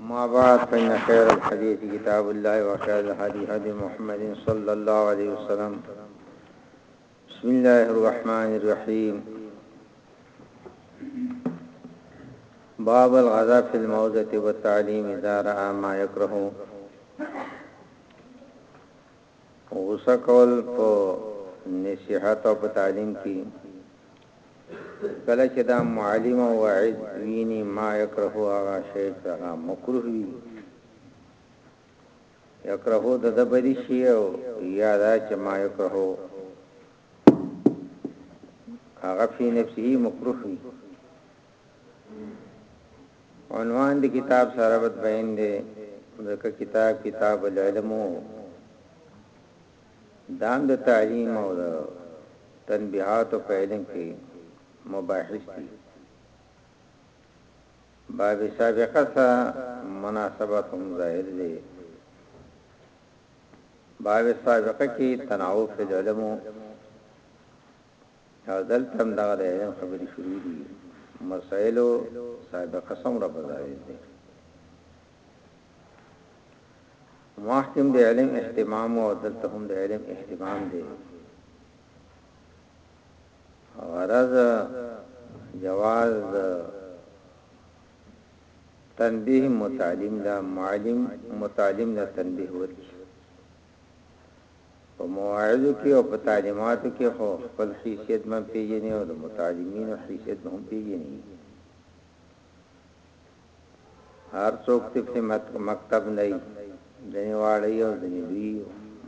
ما بعد فإن خير الحديث كتاب الله وخير الحديث هدي محمد صلى الله عليه وسلم بسم الله الرحمن الرحيم باب الغذا في الموضة والتعليم إذا رأى ما يكره غوسه کول په نصیحت او په تعلیم کی کله چه دا معلم او واعظ وینی ما یکرهو هغه شی چه هغه مکروه وی یکرهو د د بدی شی او یا دا چه ما یکرهو هغه فی نفسه مکروه وی عنوان د کتاب سره بد بین دی ځکه کتاب کتاب العلم دام د تعلیم او د تنبیحات په علم کې مباحث دي باب سابقه سره مناسبت هم ظاهر دی باب سابقه کې تناوب فی العلم او دلته هم دغه د علم خبرې شروع دي، مسایلو سابقه څومره په ظاهر ده. مخکې هم د علم اهتمام او دلته هم د علم اهتمام دی غرض جواز تنبیه متعلم لا معلم متعلم لا تنبیه ورکی په مواعظو کې او په تعلیماتو کې خو خپل حیثیت من پیژني او د متعلمینو حیثیت هم پیژني هر څوک په مکتب نه دی ځنیواړی او ځنیوی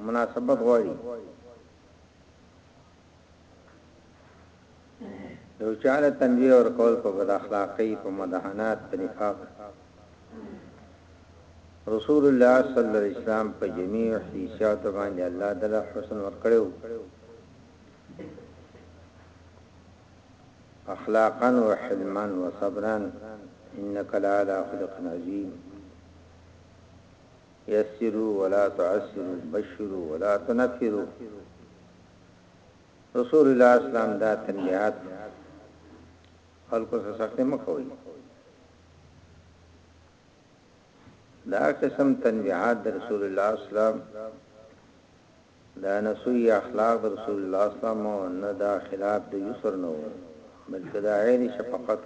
مناسبت غواړي یو چاله تنبیه ور کول په بد اخلاقی په مدهنات په نفاق رسول الله صلی الله علیه وسلم په جميع حیثیت باندې الله تعالی حسن ور کړو اخلاقا وحلما وصبرا انك لعلى خلق عظيم يسروا ولا تعسروا بشروا ولا تنفروا رسول الله اسلام دا تنبيهات خلکو سره سختي مکوئ دا قسم تنبيهات د رسول الله اسلام دا نسوی اخلاق د رسول الله اسلام او نه دا خلاف د یسر نو بلکې دا عین شفقت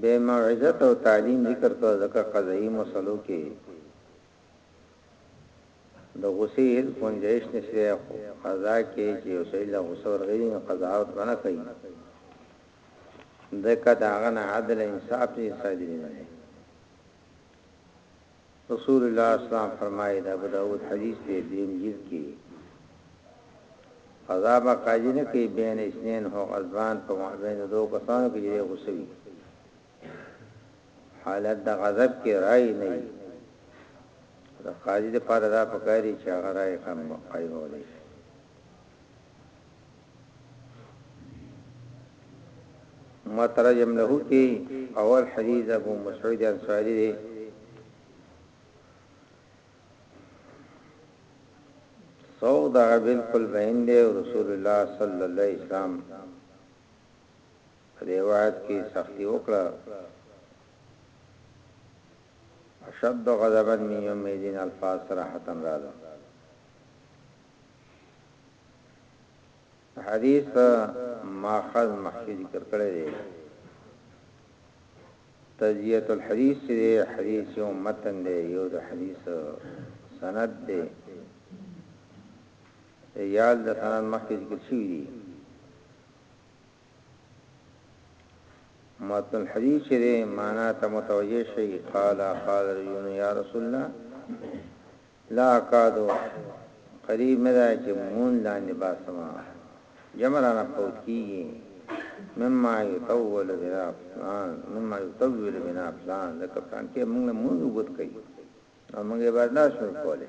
به موعظه او تعلیم ذکر کړه ځکه قضایي مسلو کې د غوسې هېڅ ګنجایش نشته خو په قضا کې چې یو سړي له غوسه ورغلي نو قضاوت به نه کوي ځکه د هغه نه عدل انصاف یې صادر نه دی رسول الله اسلام فرمایي د ابو داود حدیث دی دیم جلد کې قضا به قاضي نه کوي بین اسنین هو غضبان په مابین دوه کسانو کې یې غوسوي حالت د غضب کې رای نه وي د قاضي لپاره دا پکار دي چې هغه رای کم قایم ولې شي مترجم له کې اول حدیث ابو مسعود انصاری دی سودا بالکل بین دی رسول الله صلی الله علیه وسلم په دې وخت کې سختي وکړه اشد غضبا من يوم يدين الفاظ صراحتا راځه حدیث ماخذ محشی ذکر کړی دی تزیت الحدیث دی حدیث یو متن دی یو د حدیث سند دی یال د سند مخکې ذکر شوی دی متن الحديث چې دی معنا ته متوجه شي قال قال رجل يا رسول الله لا اكادو قریب مې ده چې مون لاندې باسما جمرانه فوت کیږي مما یطول بنا فلان مما یطول بنا فلان د کپتان کې موږ له موږ وګت کوي موږ برداشت وکولې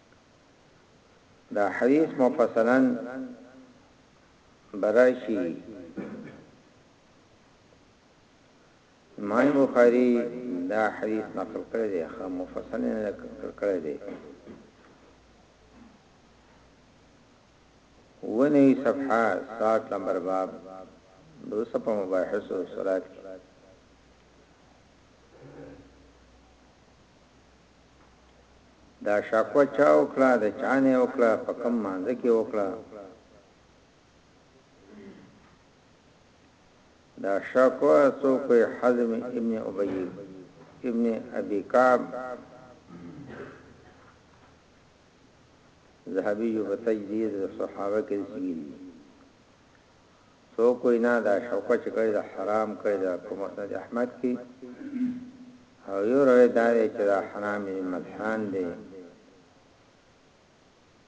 دا حدیث مفصلا براشی امام بخاری دا حدیث نقل کړی دی خو مفصلا نقل کړی دی ونی صفحه 7 نمبر باب دو صفحه مباحث او صلات دا شکوه چا وکړه د چا نه وکړه په کوم مانځ کې وکړه دا شکوه څوک حزم ابن ابي ابن ابي كعب ذهبي په تجديد صحابه کې سویل څوک وای نه دا شوکه چه کړی ده حرام کړی ده په مسند احمد کی او یو روایت دا دی چه دا حرام ابن ملحان دی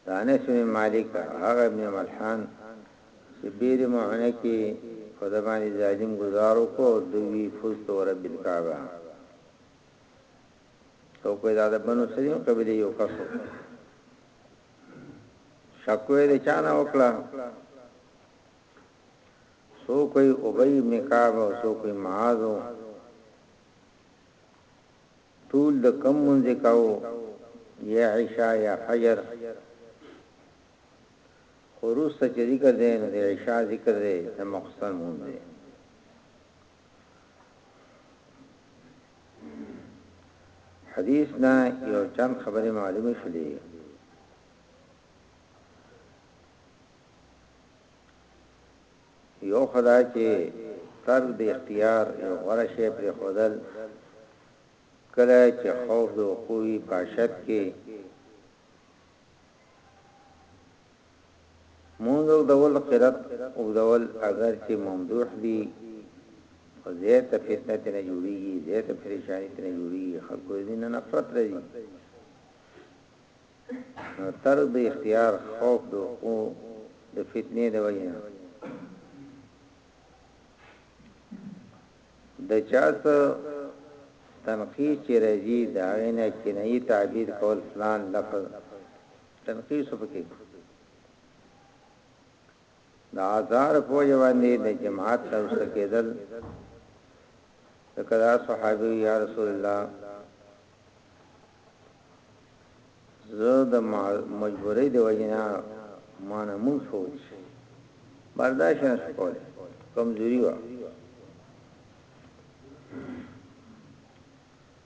دا انس ابن مالک هغه ابن ملحان چې بیر معونه کې په د باندې ظالم گزار وکړو دوی فزت و رب الكعبه څوک دا د بنو سلیم قبلی یو کسو شکوه د چانه وکړه سو کوئی ابی ابن کعب او سو کوئی معاذ طول د کم منځ کاو یا عشاء یا فجر خروس ته ذکر دی نو د عشاء ذکر دی د مخصن مونږ دی حدیث نه یو چم خبره معلومه شولې یو خدا چې تر د اختیار یو غره شی پر خودل کله چې خوف د وقوعي پاشت کې مونځ اوږدول قرت اوږدول اګر چې ممدوح دي خو زیاته فتنه ترنه جوړیږي زیاته پریشانی ترنه جوړیږي خلکو دې نه نفرت راځي نو تر د اختیار خوف د او د فتنې د وجه د چا څه تنقید چې راځي دا غینه کنایي تعبیر کول فلان لفظ تنقیس پکې د آزار په وجه باندې د جماعت تر سکیدل کدا صحابي یا رسول الله زه د مجبورې د وجنا مان مون شو برداشت نه کول کمزوري و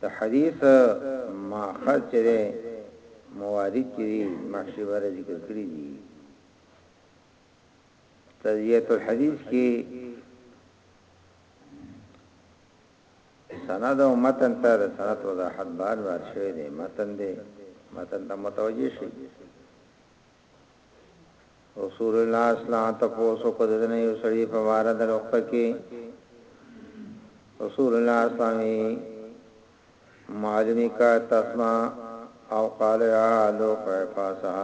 د حدیث ماخذ چې ده موارد کې دي مخشي بر ذکر کړی دي تزیت الحدیث کې سند او متن ته د سند وضاحت بار بار شوی دی متن دی متن ته متوجه شي رسول الله صلی تپوس وکړ د دنه یو سړي په باره د روغته کې رسول الله صلی معلومی کا تسمع او قال یا لو فاسا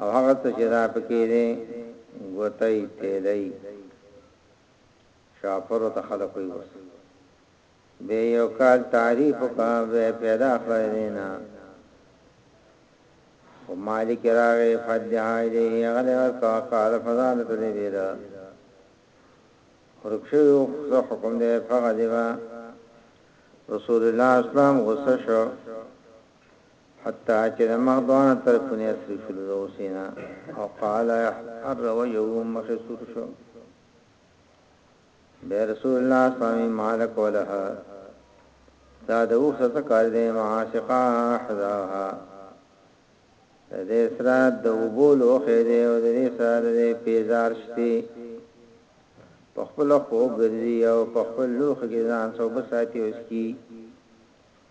او هغه څه چې را پکې دي غوتای تیلای شافرو ته خلق وي وس بیا یو کال تعریف وکړه وې پیدا کړه دینا خو مالک راغی فدها دی غلی ورکا قال فضالت دی بیدا ورکشو خو حکم دی فغذبا رسول الله اسلام غصه شو حتا چې د مغدوان تر پنې سری شو د حسینا او قال حر وجهو مخسور شو بیا رسول الله اسلامي مالک وله دا د اوخ څه کار دی معاشقا حذاها د دې سره د وبول اوخه دی او د دې سره د پیزار شتي په خپل خو ګرځي او په خپل لوخ کې ځان سو بساتي اوس کی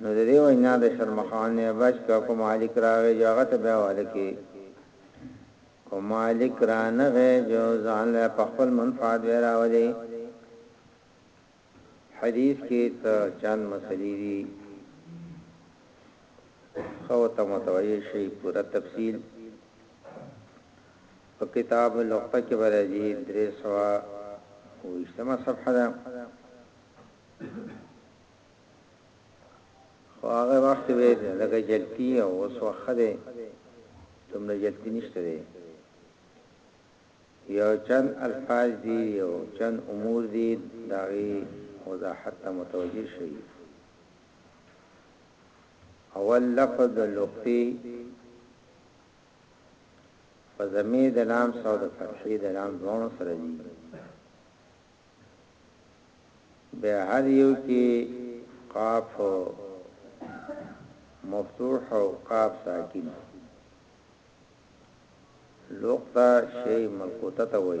نو د دې وجنا د شرمخان نه بچ کا کوم مالک راغې جو هغه ته بیا والکی کوم مالک را نه غې جو ځان له خپل منفعت ورا ولې حدیث کې ته چند مسلې دي خو ته متوجه شي پورا تفصیل په کتاب العقده کې به راځي درې سوه او ویشتمه صفحه ده خو هغه وخت به لکه جلتی او اوس وخت دی دومره جلتی نشته دی یو چند الفاظ دي یو چند امور دي داغي وضاحت ته متوجه شي اول لفظ لقطي په ضمې د لام سره د فتحې د لام دواړو سره دي به هر یو کې قاف مفتوح او قاف ساکن لوقتا شی ملکوتا تا وی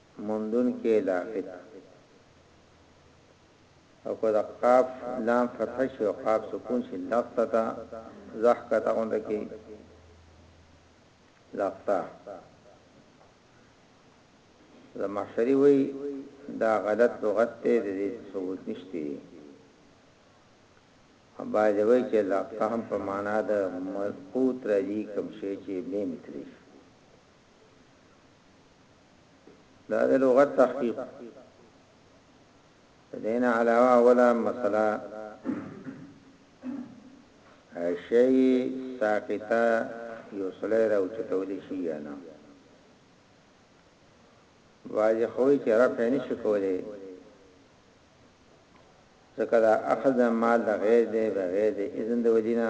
موندونکی لاحق او که د قاف لام فتحه شي او قاف سکون شي لقطه ضحکته غونډه کې لقطه زمخشري وای دا غلط لغت ته د دې ثبوت نشته باید وای چې لقطه هم په معنا د ملقوت راځي کوم شی چې به متري دا د لغت تحقیق دین علاوه ولا مسله شی ساقطه یو سلی راو چتولی شي یا نه واځي خوې چې رفع نشي کولای ځکه دا اخذ مال د غیر دی بغیر د اذن د ودینا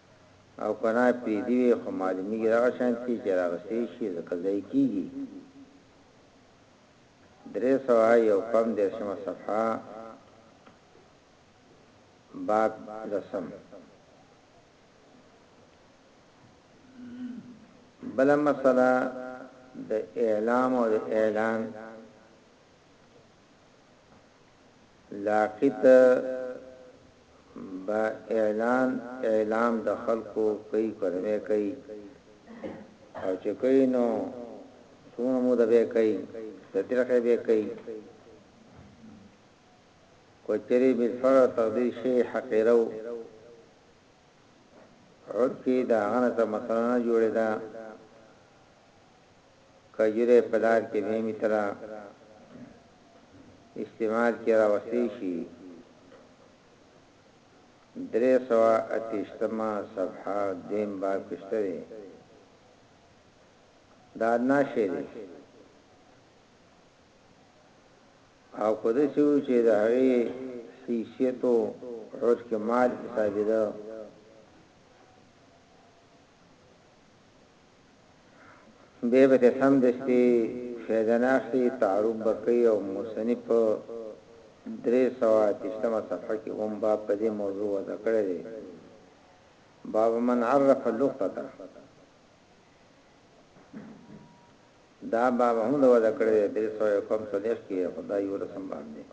او که نه پریدی وی خو معلومیږی دغه شانتی چی راغستی شی ځکه ځای کیږی درې سوه یو پم دېرشمه صفحه باب لسم بل مسله د اعلام او اعلان لاقی ته به اعلان اعلام د خلکو کۍ کورمې کۍ او چې کۍ نو څونه موده به کۍ د ترخه به کۍ کوچری به سره تقدیر شي حقیرو عرفی دا غنه ته مثلا جوړه ده کجوری په لار کې ميمی ترا استعمال کې راوستې شي درې سوه اتیشتمه صفحه دویم باب کې شته دی دا ادنا شی دی او کده شو چې د هغه حیثیت او عرف کې مال حساب ده بیا به ترې سمدستي فیدنه اخلي، تعارف به کوي او مصنف په درې سوه اتیشتمه صفحه کې اووم باب په دې موضوع وضع کړی دی، باب من عرف اللقطة، دا باب هم ده وضع کړی دی، درې سوه یو کم څلوېښت کې، خو دا یولسم باب دی.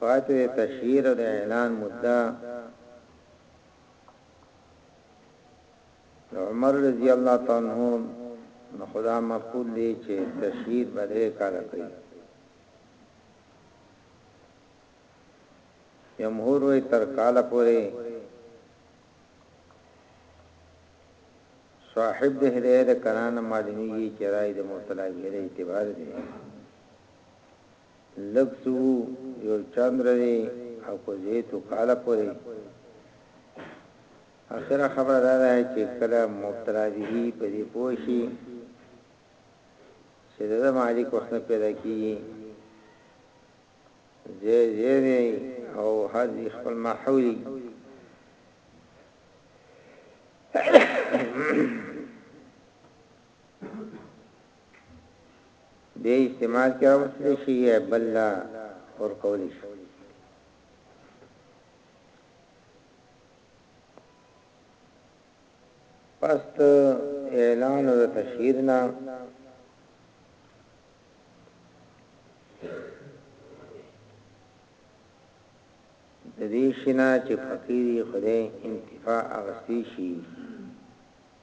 پاتې د تشهیر او د اعلان مده د عمر رضی الله تعالی عنہ نو خدا مقبول دی چې تشهیر به درې کاله کوي جمهور وی تر کاله پورې صاحب د هدايه د کران معلومیږي چې راي د مرتلای غیر اعتبار دی لږ څه وو يو چند ورځې او که څه وي څو کاله پورې اخره خبره دا ده چې کله مبتلا به په دې پوه شي چې د مالک وخت نه پیدا کیږي زه زه او هدي خپل محولي به استعمال کې راوستل شي یا بل لا ور کول شي پس اعلان او تشهیر نه د دې شنا چې فقيري خدای انتفاع اغستی شي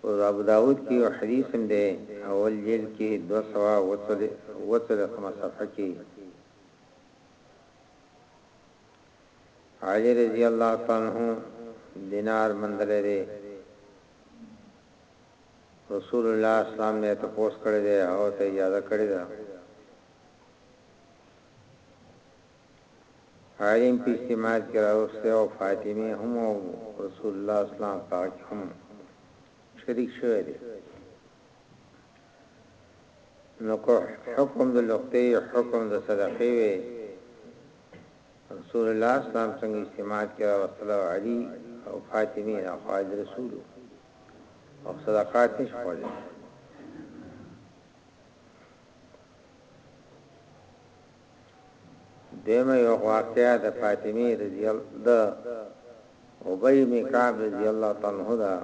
په ابوداود کي يو حديث هم دی، اول جلد کي دوه سوه او اووه څلوېښتمه صفحه کي علي رضي الله تعالی عنه دينار موندلی دی، رسول الله اسلام نه يې تپوس کړی دی، هغه ته يې اجازه کړې ده. عالم په اجتماعات کې راوستی او فاطمه هم او رسول الله اسلام په هغه کې هم شریک شوی دی نو که حکم د لقطې حکم د صدقې وي رسول الله اسلام څنګه اجتماعات کې راوستل او علي او فاطمه نه خالد رسول او صدقات نشول دویمه یو واقعه د فاطمه رضی الله د ابی بن کعب رضی الله تعالی عنہ دا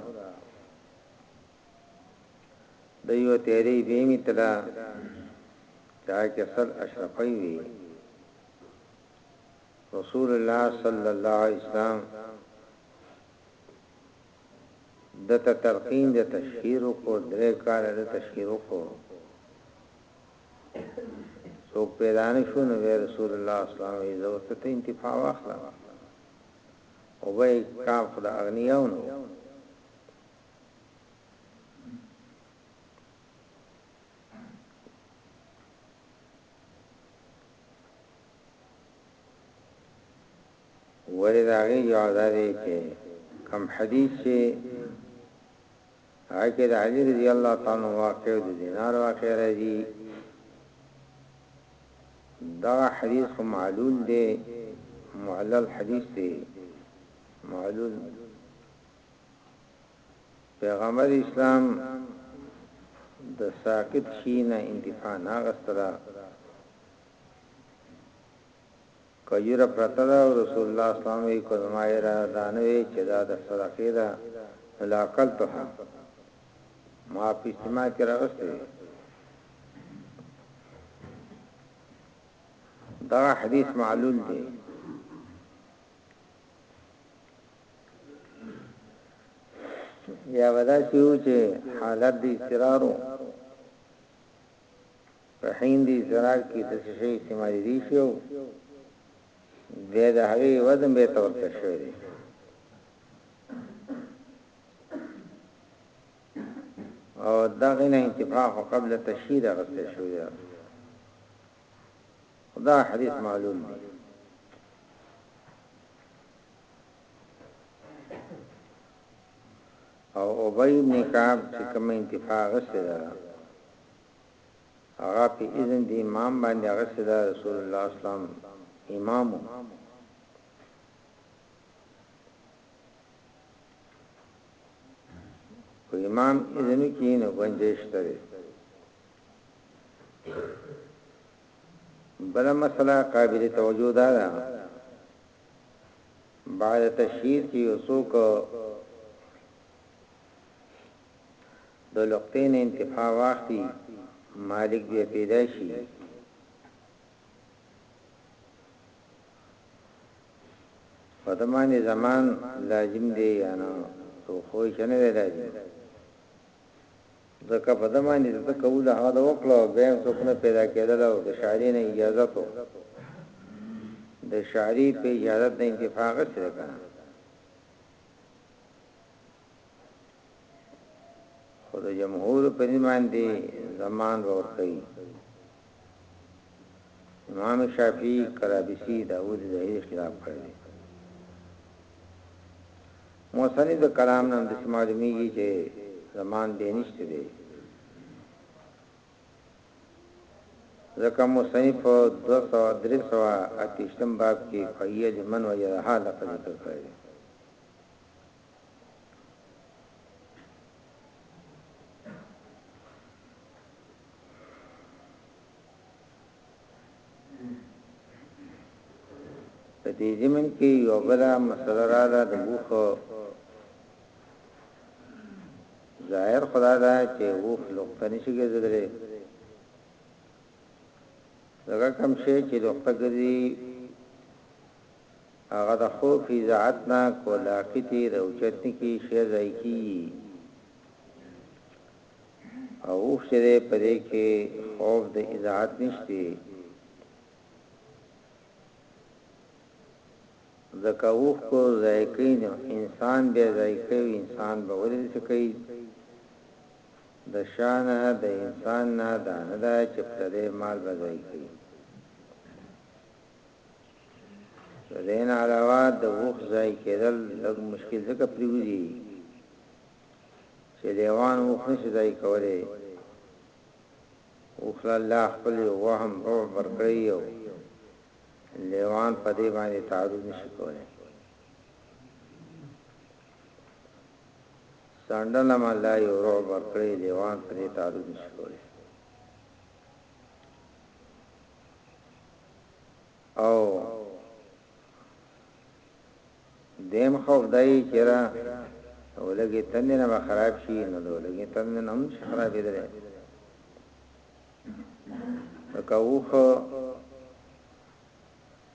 د یو تیری به می تلا چا کې صد اشرفی وی رسول الله صلی الله علیه وسلم د ترقین د تشهیر کو درې کال د تشهیر کو څوک پیدا نه شو نو بیا رسول الله صلی الله علیه وسلم زه ورته ته انتفاع واخلم او به کام خدا اغنیاو نو ولې دا غي جواب دی چې کم حدیث چې هغه کې د علي رضي الله تعالی عنه واقعه او د دینار واقعه راځي، دغه حدیث خو معلول دی، معلل حدیث دی، معلول پیغمبر اسلام د ساقط شي نه انتفاع نه غستله کجوره پرته ده او رسول الله صلی الله علیه وسلم وایي، که زما اراده دا نه وی چې دا د صدقې ده نو لاکلتها، ما په اجتماع کې راغستې وی. دغه حدیث معلول دی. یا به داسې وو چې حالت د اضطرار وو. په هندي شراب کې څه څه شی استعمالیدی شي او بیا د هغې وزن به ته ورکړ شوی دی او دغه نه انتفاق قبل تشهیر غسته شوی دی دا حدیث معلوم دی او ابی ابن کعب چې کوم انتفاق غسته ده هغه په اذن دی امام باندې هغه صدا رسول الله اسلام امام کو امام اذن کې نه گنجائش لري بل مسله قابل توجه ده بعد تشهیر کې وسوک د لقطې نه انتفاع واخلي مالک بیا پیدا شي. په ده باندې ضمان لازم دی یا نه؟ څوک خو یې چې نه دی لازم ځکه په ده باندې د ده کولو هغه ده وکړه او بیا هم څوک نه پیدا کېدل او د شاري نه اجازت و د شاري په اجازت نه انتفاع اخیستې ده که نه؟ خو د جمهور په دې باندې زمان ور کوي امام شافعي کرابسي داوود زهري خلاف کړی موسنی د کلام نام د سماعلمیږي چې زمان به نشته دی ځکه موسنی په 203 اتشتم باب کې فیه لمن وجدها لقد ذکر کړی په دې زمين کې یو بل مسله را ده د وخت ظاهر خدا دا چې وخ لوخته نشي ګرځېدلې دغه کم شي چې لوخته ګرځي هغه د خو فضاعت نه کو لاقی تی د اوچت نکی شی ځای کیږی او اوف چه دی په دی کی خوف د اضاعت نشتی ځکه اوخ کو ځای کوي نو انسان به ځای کوي انسان به ولې څه کوي د شان د انسان نه دا نه دا چې پر دې مال به ځای کوي د دې نه علاوه د اوښ ځای کېدل لږ مشکل ځکه پرېوځي چې لیوان اوښ نشي ځای کولی. اوښ له الله خپل یو وهم رعب ورکړی او لیوان په دې باندې تعرض نشي کولی. سانډه له الله یو رعب ورکړی لیوان په دې تعرض نشي کولی. او دیم خوف دای چې را ولګي تندې نه خراب شي نو د ولګي تندې نه هم خراب دي که وخ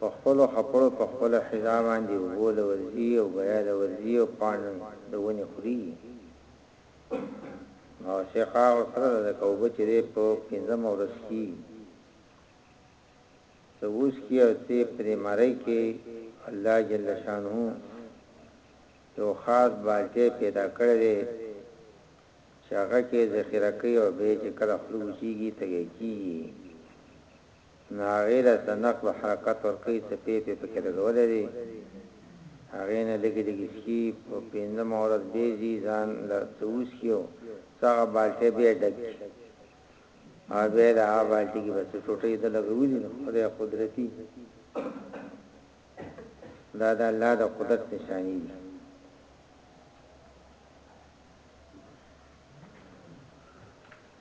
په خپل خپل په خپل حزام باندې وګول ورزي او بیا د ورزي او پان د ونی خوري او شیخا او سره د کوبه چې دی په پنځم ورځ کی ته اوس کی او ته پرې مړی کې الله جل شانو یو خاص بالټه پیدا کړی دی چې هغه کې ذخیره کوي او به چې کله خلوصيږي تګي کیږي نو هغې له څه نقلو حرکت ورکوي، څه پې پې پکې لګولی دی، هغې نه لږې لږې څښي، په پنځمه ورځ بې ځي ځان له څه وڅښي او څه هغه بالټۍ بې ډک کړي او بې یې له هغه بالټي کې به څه ټوټۍ ده لګولي، نو خدای قدرتي دا د الله د قدرت نشانې دي.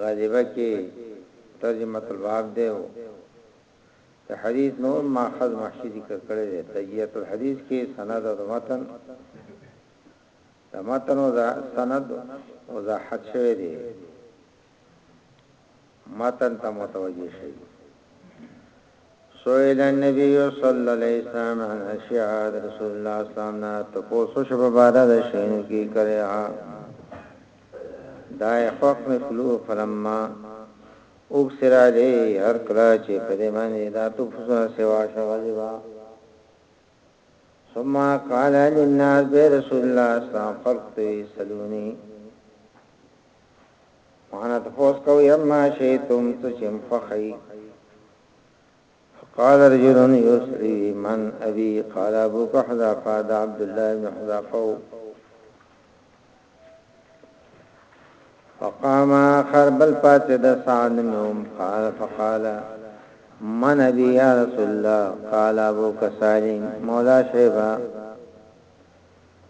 غالبه کې ترجمة الباب دی او د حديث نور ماخذ محشي ذکر کړی دی تجزیه الحديث کې سند او متن د متن او سند وضاحت شوی دی متن ته متوجه شئ سئل النبی صلی الله علیه وسلم عن اشیاء د رسول الله صلی الله علیه وسلم نه تپوس وشو په باره د شیانو کی کرهه دای حق مثلو فلما اکثر علی هر کله چې په دې باندې دا تپوس سوا شو غلیبا ثم قال للناس برسول الله صلی الله علیه وسلم خلق ته سلونی وانا تفوز کو یما شئتم تشم فخي فقال رجل يسري من أبي قال أبوك حذافة قاد عبد الله بن حذافة فقام آخر بل فاتد سعد منهم قال فقال من ابي يا رسول الله قال ابو كسالي مولا شيبا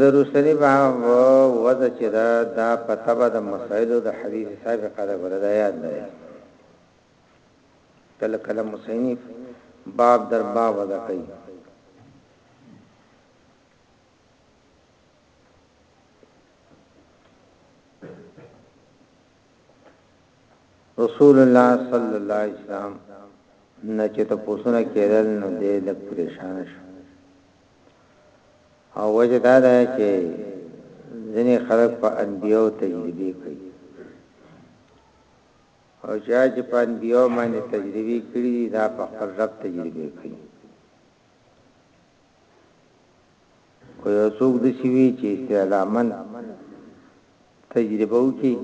د روستني باب وضع چي ده دا په طبع د مسائلو د حديث سابقه ده ګوره دا ياد لره کله کله مصنف باب در باب وضع کوي رسول الله صلی الله علیه وسلم نه چې ته پوسونه کېدل نو دې لږ پریشان شو او وجه دا ده چې ځینې خلک په انبیو تجربه کوي او چا چې په انبیو باندې تجربه کړي دا په خپل رب تجربه کوي که یو څوک داسې وي چې استعلاماً تجربه وکړي،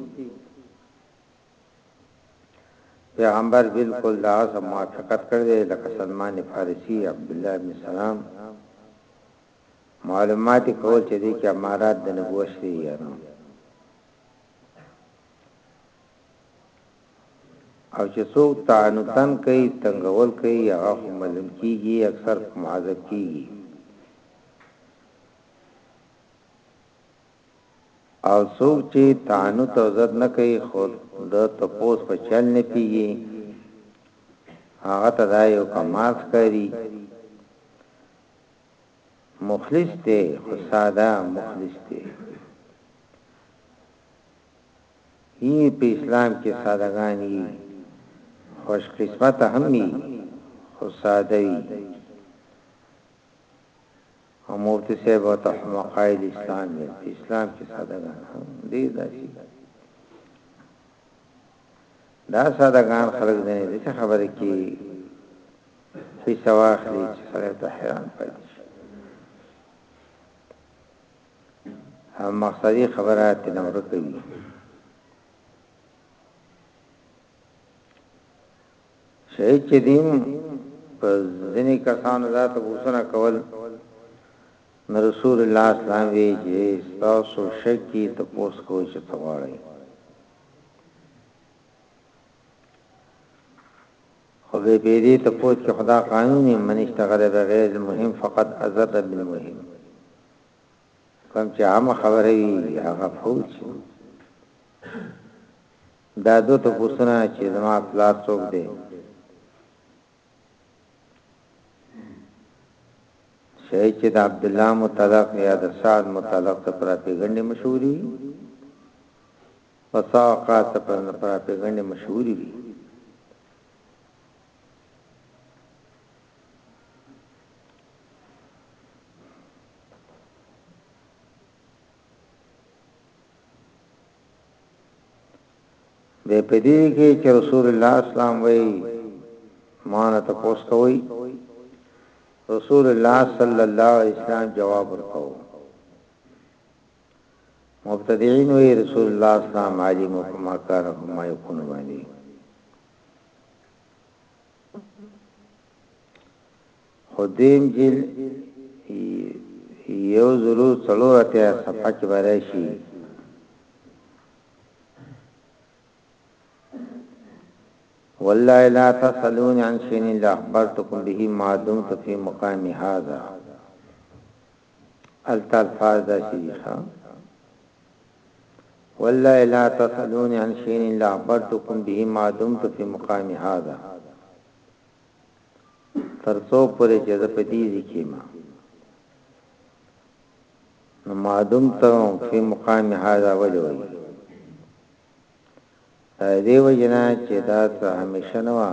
پیغمبر بالکل د هغه سره موافقت کړی دی، لکه سلمان فارسي، عبدالله بن سلام، معلومات یې کول چې دې کې امارات د نبوت شته یا نه. او چې څوک تعنتا کوي تنګول کوي هغه خو مظلوم کیږي اکثر په معذب کیږي او څوک چې تعنت او زد نه کوي خو د تپوس په چل نه پیږي هغه ته دا یو کمال ښکاري مخلص ته خو ساده مخلص ته یی په اسلام کی ساده ګان یی خوش قسمته هم یی خو ساده یی او مفتی صاحب او ته حمقاید اسلام یی په اسلام کی ساده ګان هم دی داسی دا ساده ګان خلق دی نه چې خبره کی پیسې واخلي چې سره ته حیران پاتې مقصدی خبره تنه ورکه وی شهید چې دین په ځینې کسانو ذات غوسنه کول نو رسول الله اسلام وی چې تاسو شکی ته پوس کوی چې تواړی خو به دې ته پوس کې خدا قانوني منشتغره بغیر مهم فقط ازر بالمهم کوم چې عامه خبره وي هغه فوج شي دا دو ته پوښتنه چې زما پلار څوک دی شي چې د عبد الله متعلق یا د سعد متعلق ته پراپیګنډي مشهوري وساقات ته پراپیګنډي مشهوري وي د پدې کې چې رسول الله اسلام وی مان ته پوس کوي رسول الله صلی الله علیه وسلم جواب ورکاو مبتدعين وی رسول الله اسلام عالم کما کان هم یکون باندې خدیم جیل یو زرو څلور اتیا صفحه کې برای شي والله لا تسلون عن شيء الا اخبرتكم به ما دمت في مقام هذا التلفاظ دا شي ښا والله لا تسألوني عن شيء الا اخبرتكم به ما دمت في مقامي هذا تر څو پورې چې زه په دې ځای کې ما نو ما دمت في مقامي هذا ولې وایي دا دې وجنا چې دا څه همیشه نه وه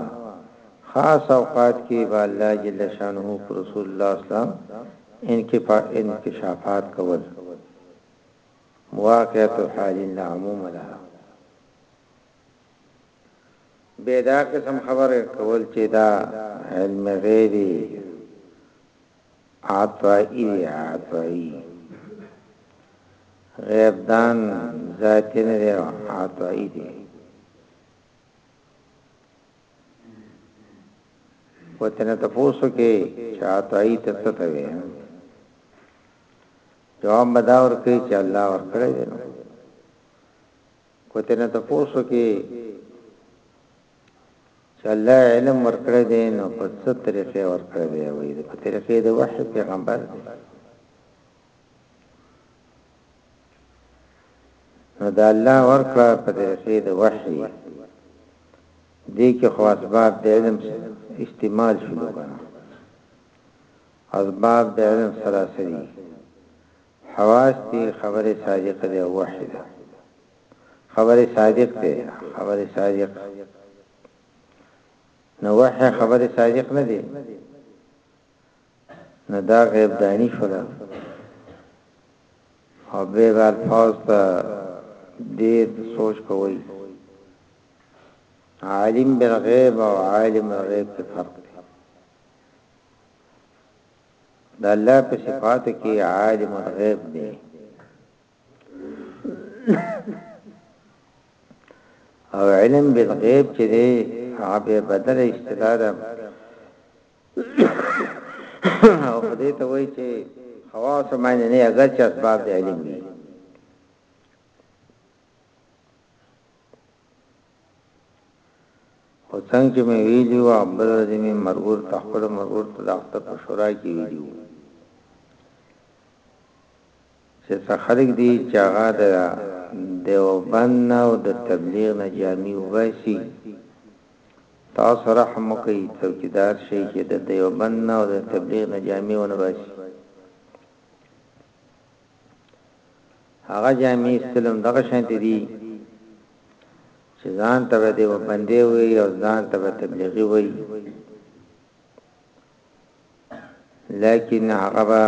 خاص اوقات کې با الله جل شانه پر رسول الله اسلام انکشافات کول واقعة حال لا عموم لها بیا دا قسم خبره کول چې دا علم غیبی عطائی عطائی غیب دان ذاتی نه دی عطائی دی وتنه تاسو کې چاته ای ته ستوي جواب به دا ورکړي چې الله ورکړی دی نو کوته نه تاسو کې چې الله علم ورکړی دی نو په څه طریقې ورکړی دی وایي په طریقې د وحي پیغمبر دی نو دا الله ورکړه په طریقې د وحي دې کې خو اسباب د علم استعمال شلو کنه اسباب د علم ثلاثه دي حواس دي خبر صادق دی او وحی ده خبر صادق دی خبر صادق نو وحی خبر صادق نه دی نو دا غیب دانی شولا او به بار فاز ته ډیر سوچ کوي عالم بالغیب او عالم الغیب کې فرق د الله په صفاتو کې عالم الغیب دی او علم بالغیب چې دی هغه بدل استدلال او دې ته وایي چې خواص معنی نه اگر چې اسباب د علم دي خو څنګه چې مې ویلي وو بله ورځ مې مرګور ته خپلو مرګور ته د اختر په شورا کې ویلي وو چې څه خلک دي چې هغه د دیوبند نه او د تبلیغ نه جامي وباسي تاسو رحم وکړئ څوکیدار شي چې د دیوبند نه او د تبلیغ نه جامي ونه باسي هغه جامې ایستل هم دغه شانتې دي چې ځان ته به دی وبندې وي او ځان ته به تبلیغي وي لیکن هغه به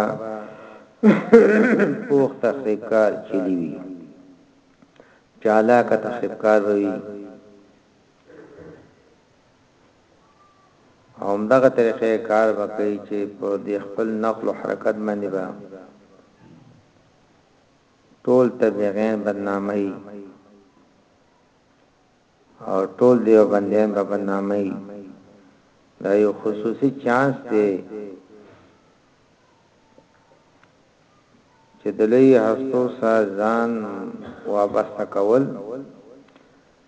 پوخ تخریبکار چلی وي چالاکه تخریبکار وي او هم دغه طریقه کار به کوي چې په دې خپل نقل او حرکت باندې به ټول تبلیغین بدنامي او ټول دیو بندیان به بدنامي دا یو خصوصي چانس دی چې د لوی هستو سره ځان وابسته کول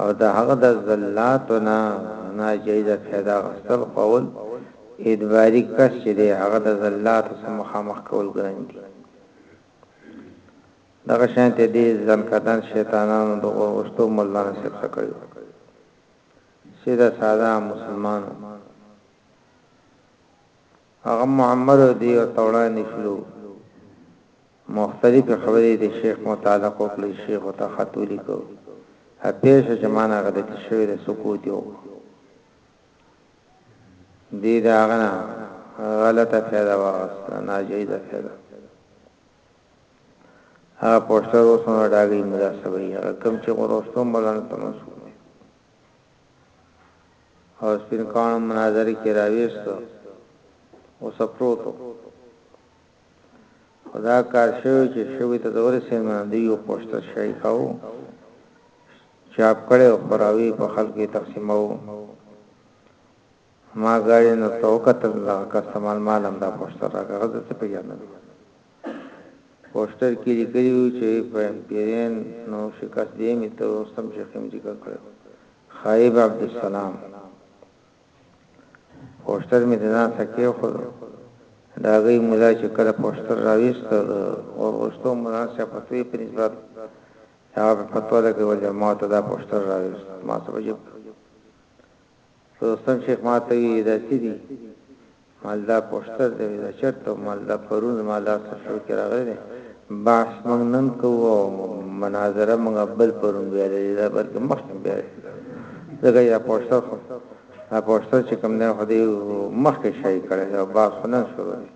او د هغه د زلاتو نه ناجایز فایده اخیستل قول ادباري کس چې دی هغه د زلاتو سره مخامخ کول ګران دي دغه شان ته دې ځان کدان شیطانانو د غوښتو ملانه سره څه کړو سیده ساده مسلمان هغه معمر دی او توړان شلو مختلفې خبرې دې شیخ متعلق وکړي شیخو ته خط ولیکه ښه پوه شه چې مانه غلطي شوې ده سکوت یې وکړو دې د هغه نه غلطه فایده واغسته ناجایزه فایده هغه پوسټر اوس نو ډاګي مولا سوي هغه کم چې غروستو مولانا ته منسوب دي او سپین کانو مناظر کې راويستو او سپروتو خو دا کار شوی چې شوی ته د ورسېنو نه دی وپوښتل شی او چاپ کړی او خپراوی په خلکو یې تقسیموو. ما ګاډی نور ته وکتل، د دغه کس ته مال مال هم دا پوسټر راکړ، هغه زه څه پېژندم. پوسټر کې لیکلي وو چې په امپیرین نو شکست دې مې تر اوسه هم شخیم ذکر کړی وو، خایب عبدالسلام. پوسټر مې د ځان سره کېښود، ډاګۍ ملا چې کله پوسټر راویست، د اورغوښتو مولانا صاحب فتوی په نسبت د هغه په فتوا د کلي والجماعتو دا پوسټر راویست، ما څه په جیب کې لوستم، شیخ ماته ویې دا څه دي؟ مالدا پوښتل ته ویزا چرته وه مالدا پرون زما لاس ته شو کې راغلی دی بحث موږ نن کوو او مناظره موږ بل پرون بیللی دا بلکې مخکې بیللی ځکه یا پوښتل خو دا پوښتل چې کوم دی خو دی مخکې شای کړی او بحث نن شروع دی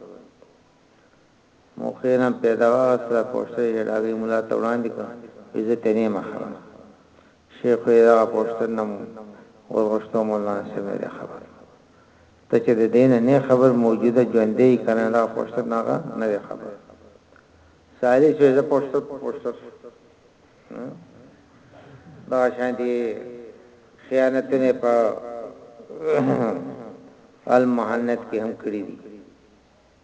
موقع نه پیدا واغستله پوښتنه یې ډاګی ملا ته وړاندې کړه وی زه ترې محروم یم شیخ خو یې دغه پوښتن نه ورغوښتو مولانصیب نه دی خبر ته چې د دې نه نې خبر موجوده ژوندی یې کنه دغه پوښتن نه هغه نه دی خبر سالی شوی زه پوښتن په پوښتن دغه شانتی خیانتونه په المهند کې هم کړی دي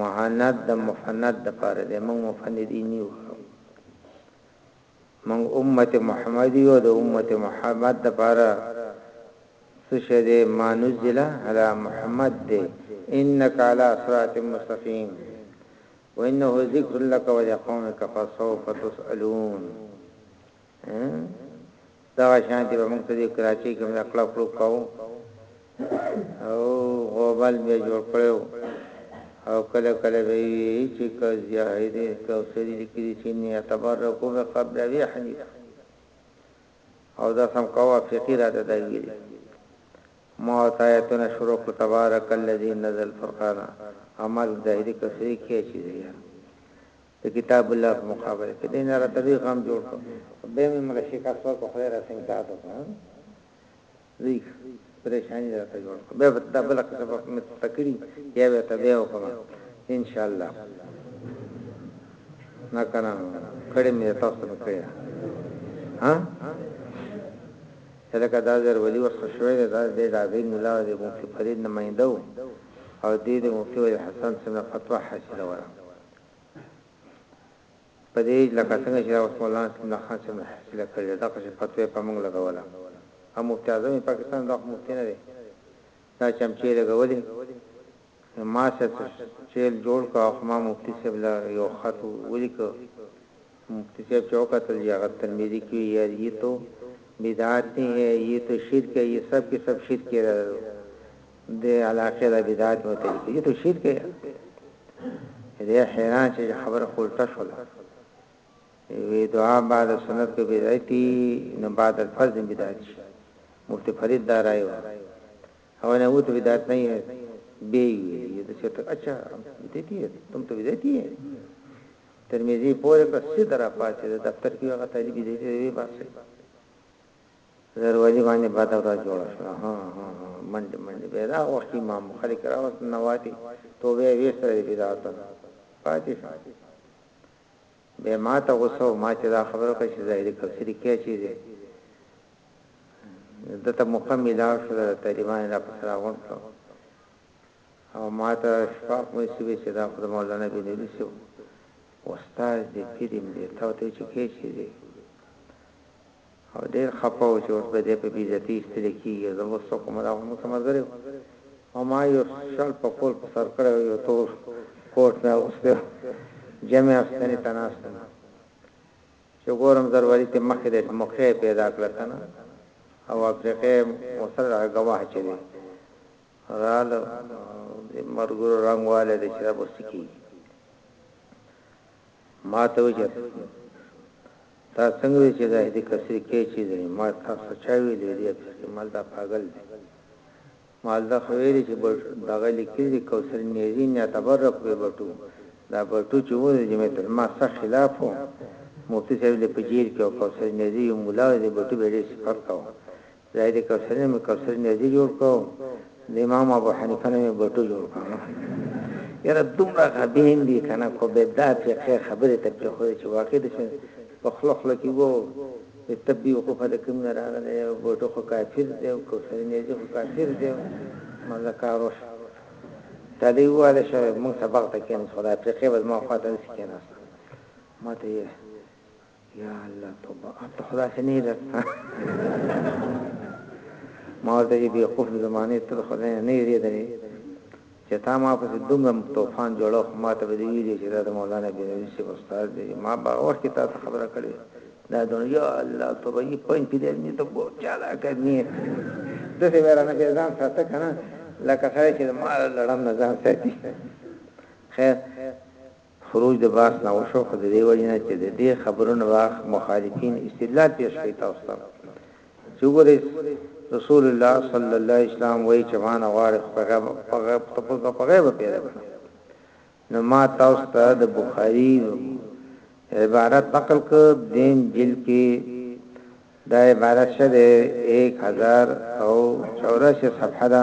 مهند د مفند د پاره دی موږ مفندی نیو موږ امت محمد یو د امت محمد د پاره سشه دی ما نزل علی محمد دی انک علی صراط مستقیم وانه ذکر لك ولقومك فسوف تسالون دغه شانتې به موږ ته دې کراچۍ کې هم دا کړک کړوک کاوه او غوبل به جوړ کړی و او کله کله به یې ویل چې قاضي عاهد کوثري لیکلي چې اني اتبرکو به قبر ابي حنیفه او دا سم کوا فقی را ته دا ویلي ما او تایتونه شروع کړ تبارک الذي نزل فرقانا عمل ظاهري کسري کې چې زیان د کتاب الله په مقابله کې دې نه راته وی غم جوړ کړ خو به مې مړ شي کا څو په خدای را سنګ تاسو کوم وی پریشانی راته جوړ کړ به د بل قصه په مت تکړی یا به ته به وکم ان شاء الله نه کنه کړي مې تاسو ته کړی ها لکه دا زر ولی ور خوشوي دا د ډاګي مولا د مفتی فرید نمائنده او د دې مفتی حسن سره فتوا حاصله وره په دې لکه څنګه چې دا اوس مولانا صاحب الله خان صاحب حاصله کړې ده دغسې فتوا یې په موږ لګوله او مفتي اعظم یې پاکستان دا خو مفتي نه دی دا چمچې یې لګولې نو ما سره چیل جوړ کړ او ما مفتي صاحب له یو خط ولیکه مفتي صاحب چې وکتل چې هغه ترمذي کې یار یې تو بدعت نه یې تو شرک یې سب کې سب شرک یې د علاقه د بدعت او تلفیه ته شیر کې دې حیران چې خبر خلته شول وی دعا بعد سنت کې بدعتي نه بعد الفرض بدعت شي مفتی فرید دا راي و او نه وته بدعت نه یې به یې د څه ته اچھا دې دې تم ته دې دې ترمذی پورې په سیده را پاتې د دفتر کې هغه طالب دې دې باسي زرولي باندې بده ورځ جوړه شوه ها ها ها منډې منډې به دا وخت امام خلک راوست نواتي توبه ویسره بدعتن پاتې شو به ما ته غوسه ما چې دا خبره کړې چې ظاهري کسری کې چي دي دته مکمل شو د طالبان را پسرا ورته او ما ته شفاق مې سوي چې دا خدای مولانا بن یوسف استاد دې پیریم دې ته ته چې کې چي دي او ډیر خفه وو چې اوس به دی په بی عزتی ایستلی کیږي او زه به اوس څوک وم دا خو زموږ څه ملګری وو او ما یو شل په کول په سر کړی وو یو تور کوټ می اغوستی وو جمع او ستنی ته ناست وم چې ګورم زروری ته مخی ده چې موقع یې پیدا کړه کنه او افریقی مو سره دغه ګواه چې دی رال مرګرو رنګ والی ده چې دا به څه کیږي ما ته وجه تا څنګه ویل چی دا هدی کسری کیچی دی ما تا سه چا ویلی هدی اخیستی مال دا پاګل دی مال دا خو ویلی چی بټ دغه لیکلی دی کوثری نیازی نیتبرک به بټو دا بټو چی وو د جمعیت علما سخت خلاف وو مفتی صاحب دی په جیل کی او کوثری نیازی یو ملا وو دی بټو به ډیر صفت کاوه ځای د کوثري نه مې کوثري نیازي جوړ کړ او د امام ابو حنیفه نه مې بټو جوړ کړ. یاره دومره غبین دي که نه خو بیا دا فقهې خبرې ته پرېښودې چې واقعي د شمېر په خوله خوله کې وو وي طب بیوقوفه د کوم نه راغلی او بټو خو کافر دی او کوثري نیازي خو کافر دی او مزه کار وشو. ډالۍ وواله شوه موږ سبق ته کېناستو خو دا فقهې به زما خوا ته داسې کېناسته ما ته یې یا الله توبه الله خدا سنې ده ما ورته چې بیا خوف زمانه تر خدای نه یې درې چې تا ما په دومره طوفان جوړو ما ته ویلي ویلي چې دا مولانا بنوي څه استاد دی ما په وخت کې تاسو خبره کړې دا دنیا الله توبه یې پنځ پیډر نه ته بو چاله کوي د څه ورانه به ځان ساته کنه لکه سره چې ما لړم نه ځان ساتي خیر خروج د بحث نه وشو خو ددې وجې نه چې ددې خبرو نه به مخالفين استدلال پېش کړي تاسو ته چې وګورئ رسول الله صلی الله عليه وسلم وایي چې ما نه غواړي خو تپوس به په غیبه پیدا کړم نو ما تاسو ته د بخاری عبارت نقل کړ دیم جلد کې دا عبارت شده 1084 صفحه ده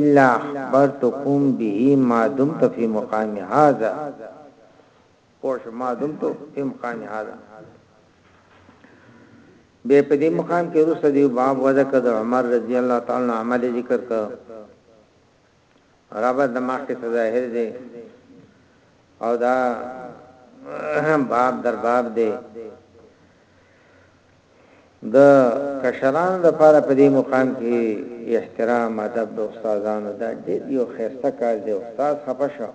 الا اخبرتکم به ما دمت فی مقام هذا پوه شو ما دمت فی مقام هذا به په دې مقام کې روسته دی باب ودا کړ عمر رضی الله تعالی عنہ عمل ذکر کړ رب د مخ کې ظاهر دی او دا باب در باب دی د کشرانو لپاره په دې مقام کې احترام ادب د استادانو دا ډېر یو ښایسته کار دی استاد خفه شو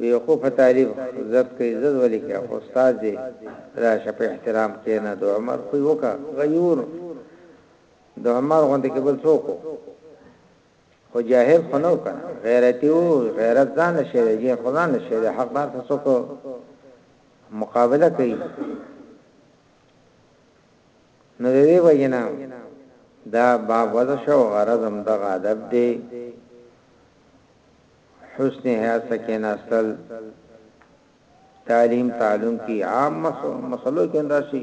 وی خو په تعریف عزت کوي عزت ولې کوي خو استاد دی راشه په احترام کې نه د عمر خو وکا غیور د عمر غوندې کې بل څوک خو جاهل خو نه و کنه غیرتی و غیرت ځان له شهره جهل خو ځان له شهره حق دار ته څوک مقابله کوي نو د دې وجنه دا باب وضع شو غرض هم دغه ادب دی حسن حیات سکین اصل تعلیم تعلم کی عام مسلو کې انداسي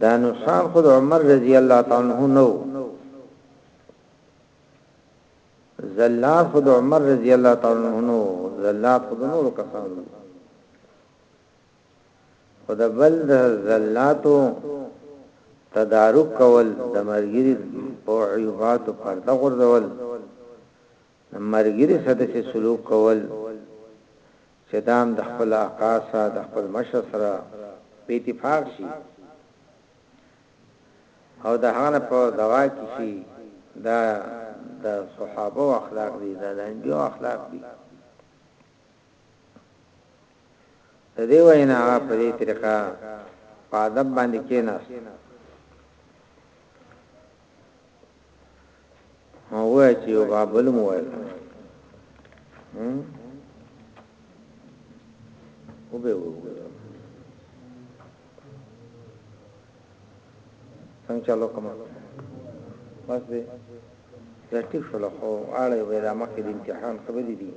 دا نقصان خود عمر رضی الله تعالی عنہ نو زلات خود عمر رضی الله تعالی عنہ نو زلات خود نور کسان خدا بل زلاتو تدارک کول د مرګری په عیوبات پرده غردول مرګری سره سلوک کول چه دام د خپل آقا سره د خپل مشر سره په اتفاق شي او د هغه نه په دوا کې شي دا د صحابه او اخلاق دي دا د انبیو اخلاق دي د دې وینا په دې طریقه په ادب باندې کې نه ما وای چې یو بابل مو وای او به وګورم څنګه چالو کوم بس دې ځټی شو له خو اړه وې دا مخکې د امتحان خبرې دي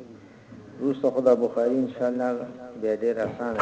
روس خدا بخاری ان شاء الله به ډېر اسانه